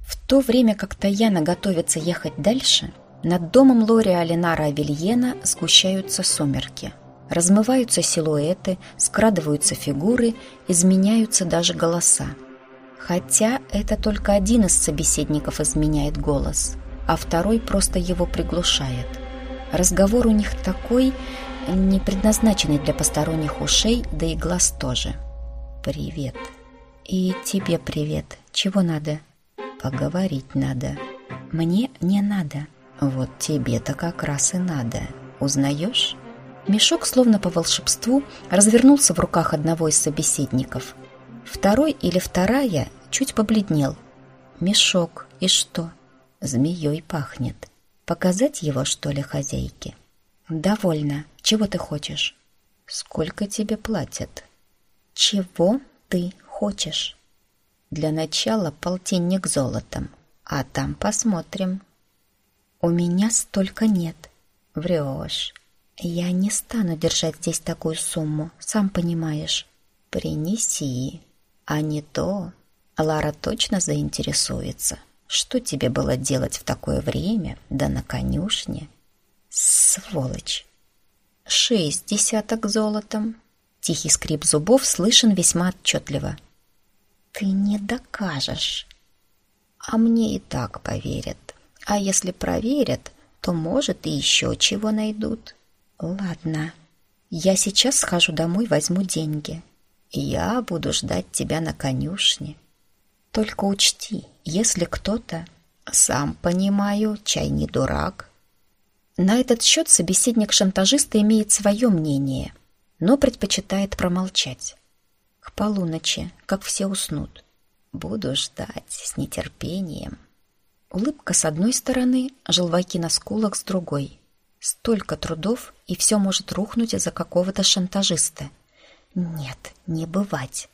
В то время как Таяна готовится ехать дальше, над домом Лори Алинара Авельена сгущаются сумерки. Размываются силуэты, скрадываются фигуры, изменяются даже голоса. Хотя это только один из собеседников изменяет голос, а второй просто его приглушает. Разговор у них такой, не предназначенный для посторонних ушей, да и глаз тоже. «Привет». «И тебе привет. Чего надо?» «Поговорить надо». «Мне не надо». «Вот тебе-то как раз и надо. Узнаешь?» Мешок, словно по волшебству, развернулся в руках одного из собеседников. Второй или вторая чуть побледнел. «Мешок. И что?» «Змеей пахнет. Показать его, что ли, хозяйке?» «Довольно. Чего ты хочешь?» «Сколько тебе платят?» «Чего ты хочешь?» «Для начала полтинник золотом, а там посмотрим». «У меня столько нет». «Врешь». «Я не стану держать здесь такую сумму, сам понимаешь». «Принеси, а не то...» Лара точно заинтересуется. Что тебе было делать в такое время, да на конюшне? Сволочь! Шесть десяток золотом. Тихий скрип зубов слышен весьма отчетливо. Ты не докажешь. А мне и так поверят. А если проверят, то, может, и еще чего найдут. Ладно, я сейчас схожу домой, возьму деньги. Я буду ждать тебя на конюшне. Только учти, если кто-то... Сам понимаю, чай не дурак. На этот счет собеседник шантажиста имеет свое мнение, но предпочитает промолчать. К полуночи, как все уснут. Буду ждать с нетерпением. Улыбка с одной стороны, желваки на скулах с другой. Столько трудов, и все может рухнуть из-за какого-то шантажиста. Нет, не бывать.